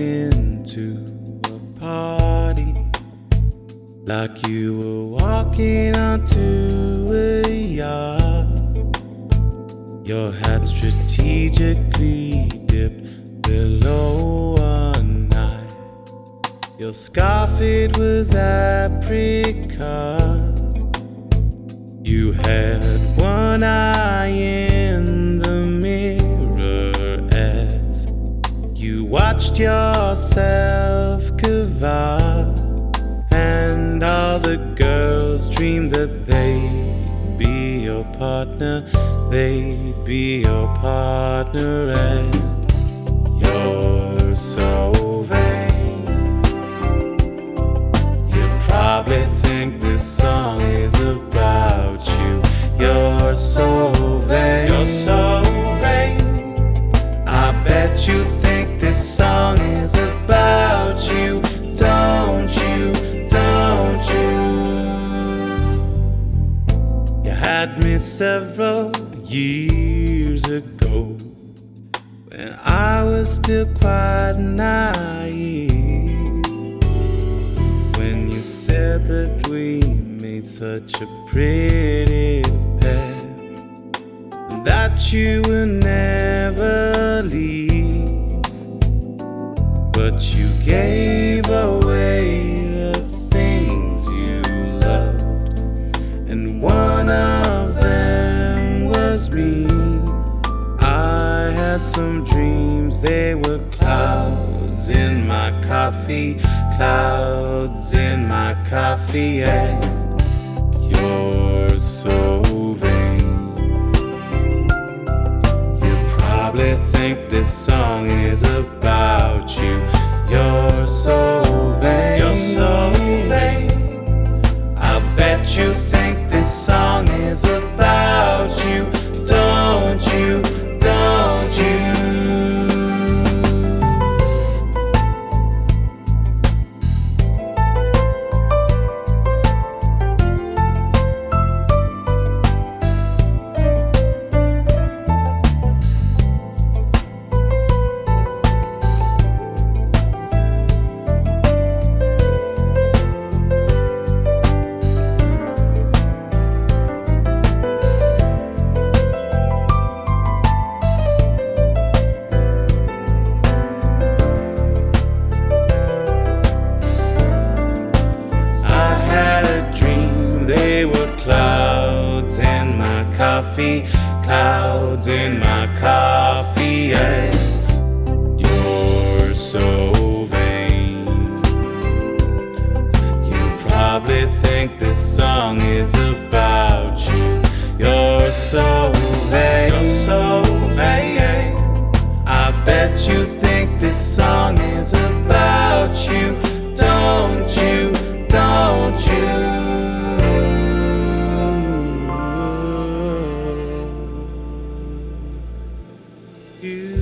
walking to a party like you were walking onto a yacht. Your hat strategically dipped below one eye. Your scarf it was apricot. You had one eye in watched yourself cavort and all the girls dream that they'd be your partner, they'd be your partner, and you're so vain. You probably think this song is about you. You're so this song is about you. Don't you? Don't you? You had me several years ago when I was still quite naive. When you said that we made such a pretty pair, and that you would never leave, but you gave away the things you loved, and one of them was me. I had some dreams, they were clouds in my coffee, clouds in my coffee, and you're so vain. You probably think this song is about clouds in my coffee, and you're so vain. You probably think this song is about you. You're so you.